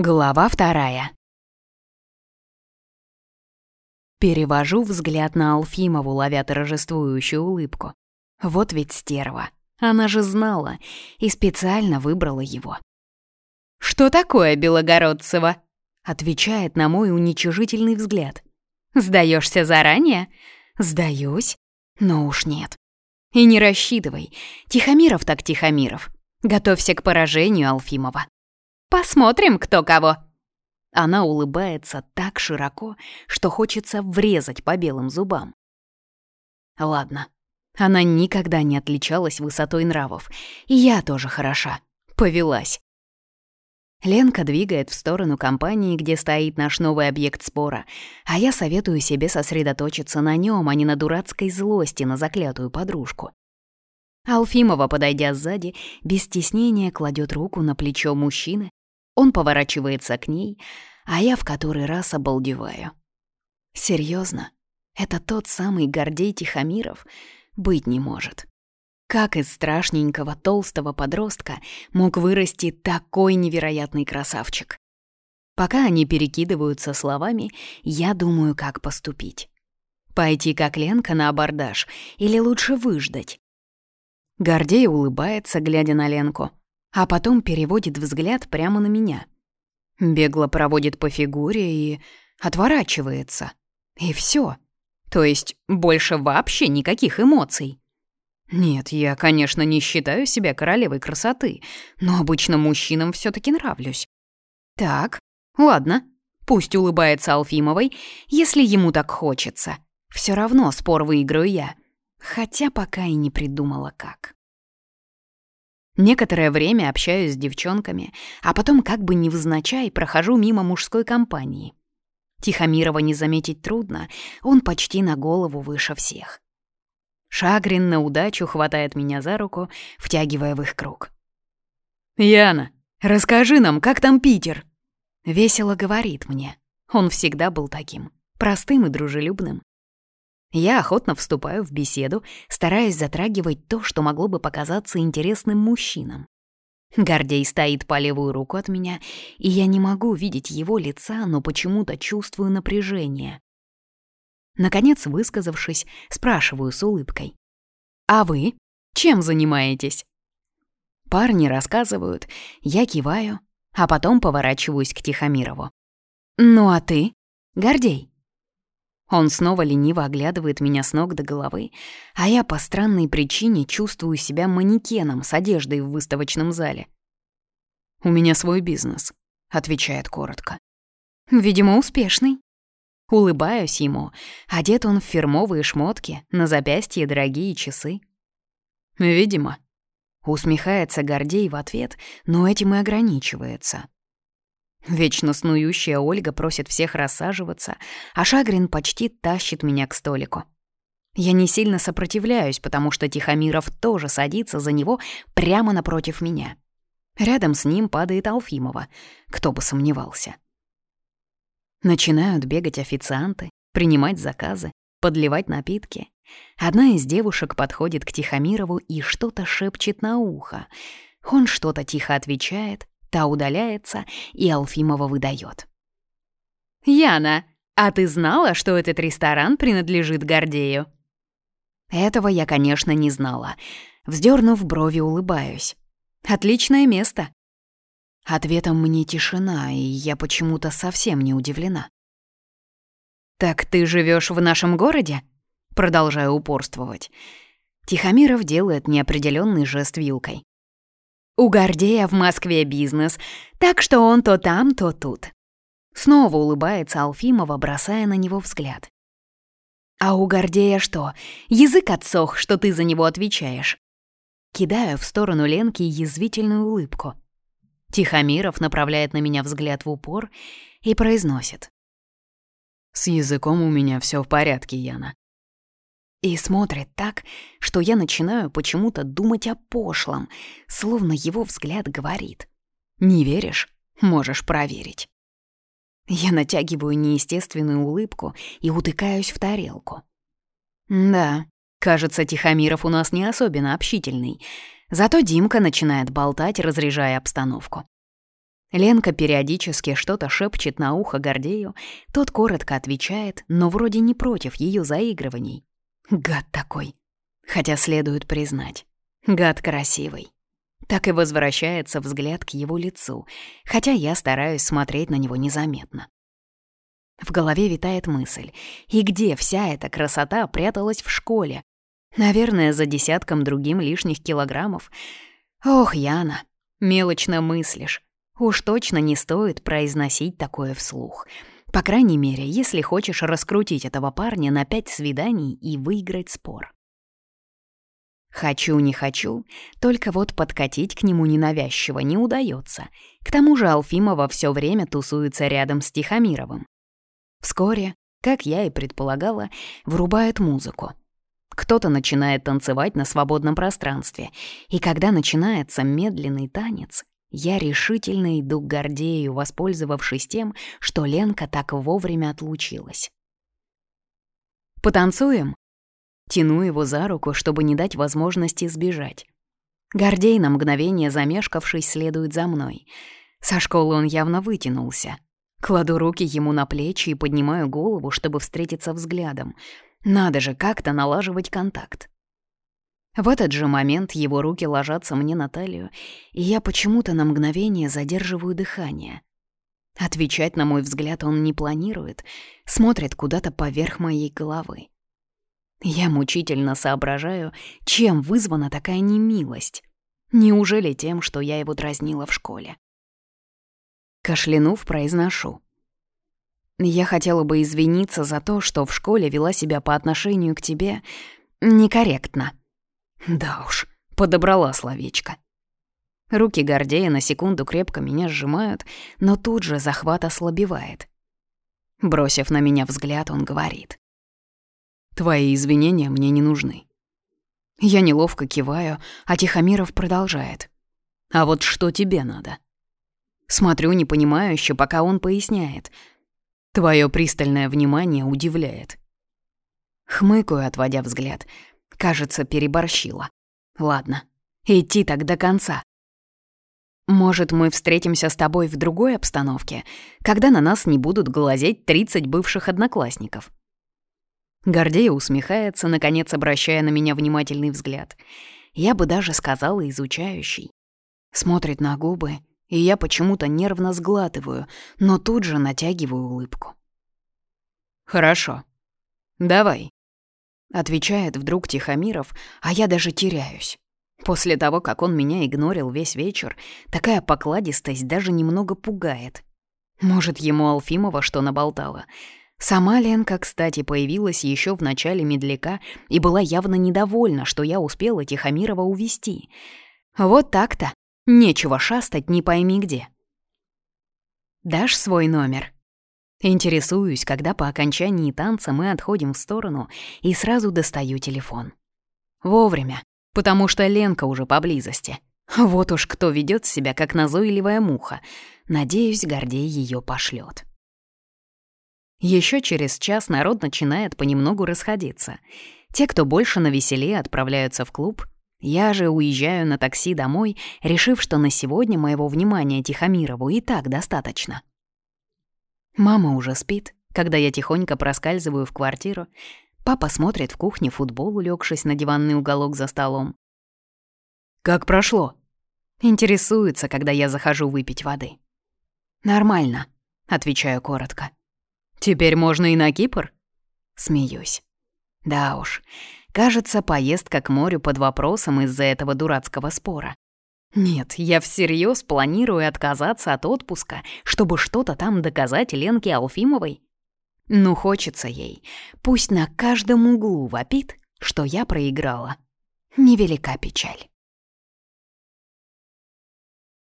Глава вторая. Перевожу взгляд на Алфимову, ловя торжествующую улыбку. Вот ведь стерва. Она же знала и специально выбрала его. «Что такое, Белогородцева?» Отвечает на мой уничижительный взгляд. «Сдаешься заранее?» «Сдаюсь, но уж нет. И не рассчитывай. Тихомиров так Тихомиров. Готовься к поражению, Алфимова. Посмотрим, кто кого!» Она улыбается так широко, что хочется врезать по белым зубам. Ладно, она никогда не отличалась высотой нравов, и я тоже хороша. Повелась. Ленка двигает в сторону компании, где стоит наш новый объект спора, а я советую себе сосредоточиться на нем, а не на дурацкой злости на заклятую подружку. Алфимова, подойдя сзади, без стеснения кладет руку на плечо мужчины он поворачивается к ней, а я в который раз обалдеваю. Серьезно, это тот самый Гордей Тихомиров? Быть не может. Как из страшненького толстого подростка мог вырасти такой невероятный красавчик? Пока они перекидываются словами, я думаю, как поступить. Пойти как Ленка на абордаж или лучше выждать? Гордей улыбается, глядя на Ленку, а потом переводит взгляд прямо на меня. Бегло проводит по фигуре и отворачивается. И все. То есть больше вообще никаких эмоций. Нет, я, конечно, не считаю себя королевой красоты, но обычно мужчинам все таки нравлюсь. Так, ладно, пусть улыбается Алфимовой, если ему так хочется. Все равно спор выиграю я, хотя пока и не придумала как. Некоторое время общаюсь с девчонками, а потом как бы невзначай прохожу мимо мужской компании. Тихомирова не заметить трудно, он почти на голову выше всех. Шагрин на удачу хватает меня за руку, втягивая в их круг. «Яна, расскажи нам, как там Питер?» Весело говорит мне. Он всегда был таким, простым и дружелюбным. Я охотно вступаю в беседу, стараясь затрагивать то, что могло бы показаться интересным мужчинам. Гордей стоит по левую руку от меня, и я не могу видеть его лица, но почему-то чувствую напряжение. Наконец, высказавшись, спрашиваю с улыбкой. «А вы? Чем занимаетесь?» Парни рассказывают, я киваю, а потом поворачиваюсь к Тихомирову. «Ну а ты? Гордей?» Он снова лениво оглядывает меня с ног до головы, а я по странной причине чувствую себя манекеном с одеждой в выставочном зале. «У меня свой бизнес», — отвечает коротко. «Видимо, успешный». Улыбаюсь ему, одет он в фирмовые шмотки, на запястье дорогие часы. «Видимо», — усмехается Гордей в ответ, но этим и ограничивается. Вечно снующая Ольга просит всех рассаживаться, а Шагрин почти тащит меня к столику. Я не сильно сопротивляюсь, потому что Тихомиров тоже садится за него прямо напротив меня. Рядом с ним падает Алфимова, кто бы сомневался. Начинают бегать официанты, принимать заказы, подливать напитки. Одна из девушек подходит к Тихомирову и что-то шепчет на ухо. Он что-то тихо отвечает, Та удаляется, и Алфимова выдает. «Яна, а ты знала, что этот ресторан принадлежит Гордею?» Этого я, конечно, не знала. Вздернув брови, улыбаюсь. «Отличное место!» Ответом мне тишина, и я почему-то совсем не удивлена. «Так ты живешь в нашем городе?» Продолжаю упорствовать. Тихомиров делает неопределенный жест вилкой. У Гордея в Москве бизнес, так что он то там, то тут. Снова улыбается Алфимова, бросая на него взгляд. «А у Гордея что, язык отсох, что ты за него отвечаешь?» Кидаю в сторону Ленки язвительную улыбку. Тихомиров направляет на меня взгляд в упор и произносит. «С языком у меня все в порядке, Яна. И смотрит так, что я начинаю почему-то думать о пошлом, словно его взгляд говорит. «Не веришь? Можешь проверить». Я натягиваю неестественную улыбку и утыкаюсь в тарелку. Да, кажется, Тихомиров у нас не особенно общительный. Зато Димка начинает болтать, разряжая обстановку. Ленка периодически что-то шепчет на ухо Гордею, тот коротко отвечает, но вроде не против ее заигрываний. Гад такой. Хотя следует признать, гад красивый. Так и возвращается взгляд к его лицу, хотя я стараюсь смотреть на него незаметно. В голове витает мысль, и где вся эта красота пряталась в школе? Наверное, за десятком другим лишних килограммов. Ох, Яна, мелочно мыслишь. Уж точно не стоит произносить такое вслух. По крайней мере, если хочешь раскрутить этого парня на пять свиданий и выиграть спор. Хочу, не хочу, только вот подкатить к нему ненавязчиво не удается. К тому же Алфимова все время тусуется рядом с Тихомировым. Вскоре, как я и предполагала, врубает музыку. Кто-то начинает танцевать на свободном пространстве, и когда начинается медленный танец, я решительно иду к Гордею, воспользовавшись тем, что Ленка так вовремя отлучилась. «Потанцуем?» Тяну его за руку, чтобы не дать возможности сбежать. Гордей, на мгновение замешкавшись, следует за мной. Со школы он явно вытянулся. Кладу руки ему на плечи и поднимаю голову, чтобы встретиться взглядом. Надо же как-то налаживать контакт. В этот же момент его руки ложатся мне на талию, и я почему-то на мгновение задерживаю дыхание. Отвечать, на мой взгляд, он не планирует, смотрит куда-то поверх моей головы. Я мучительно соображаю, чем вызвана такая немилость. Неужели тем, что я его дразнила в школе? Кашлянув, произношу. Я хотела бы извиниться за то, что в школе вела себя по отношению к тебе некорректно. Да уж, подобрала словечко. Руки Гордея на секунду крепко меня сжимают, но тут же захват ослабевает. Бросив на меня взгляд, он говорит. «Твои извинения мне не нужны». Я неловко киваю, а Тихомиров продолжает. «А вот что тебе надо?» Смотрю непонимающе, пока он поясняет. Твое пристальное внимание удивляет. Хмыкаю, отводя взгляд — Кажется, переборщила. Ладно, идти так до конца. Может, мы встретимся с тобой в другой обстановке, когда на нас не будут глазеть 30 бывших одноклассников. Гордея усмехается, наконец обращая на меня внимательный взгляд. Я бы даже сказала изучающий. Смотрит на губы, и я почему-то нервно сглатываю, но тут же натягиваю улыбку. «Хорошо. Давай». Отвечает вдруг Тихомиров, а я даже теряюсь. После того, как он меня игнорил весь вечер, такая покладистость даже немного пугает. Может, ему Алфимова что наболтала. Сама Ленка, кстати, появилась еще в начале медляка и была явно недовольна, что я успела Тихомирова увести. Вот так-то. Нечего шастать не пойми где. «Дашь свой номер?» Интересуюсь, когда по окончании танца мы отходим в сторону и сразу достаю телефон. Вовремя, потому что Ленка уже поблизости. Вот уж кто ведет себя, как назойливая муха. Надеюсь, Гордей ее пошлет. Еще через час народ начинает понемногу расходиться. Те, кто больше на веселе, отправляются в клуб. Я же уезжаю на такси домой, решив, что на сегодня моего внимания Тихомирову и так достаточно. Мама уже спит, когда я тихонько проскальзываю в квартиру. Папа смотрит в кухне футбол, улегшись на диванный уголок за столом. «Как прошло?» Интересуется, когда я захожу выпить воды. «Нормально», — отвечаю коротко. «Теперь можно и на Кипр?» Смеюсь. Да уж, кажется, поездка к морю под вопросом из-за этого дурацкого спора. Нет, я всерьез планирую отказаться от отпуска, чтобы что-то там доказать Ленке Алфимовой. Ну, хочется ей. Пусть на каждом углу вопит, что я проиграла. Невелика печаль.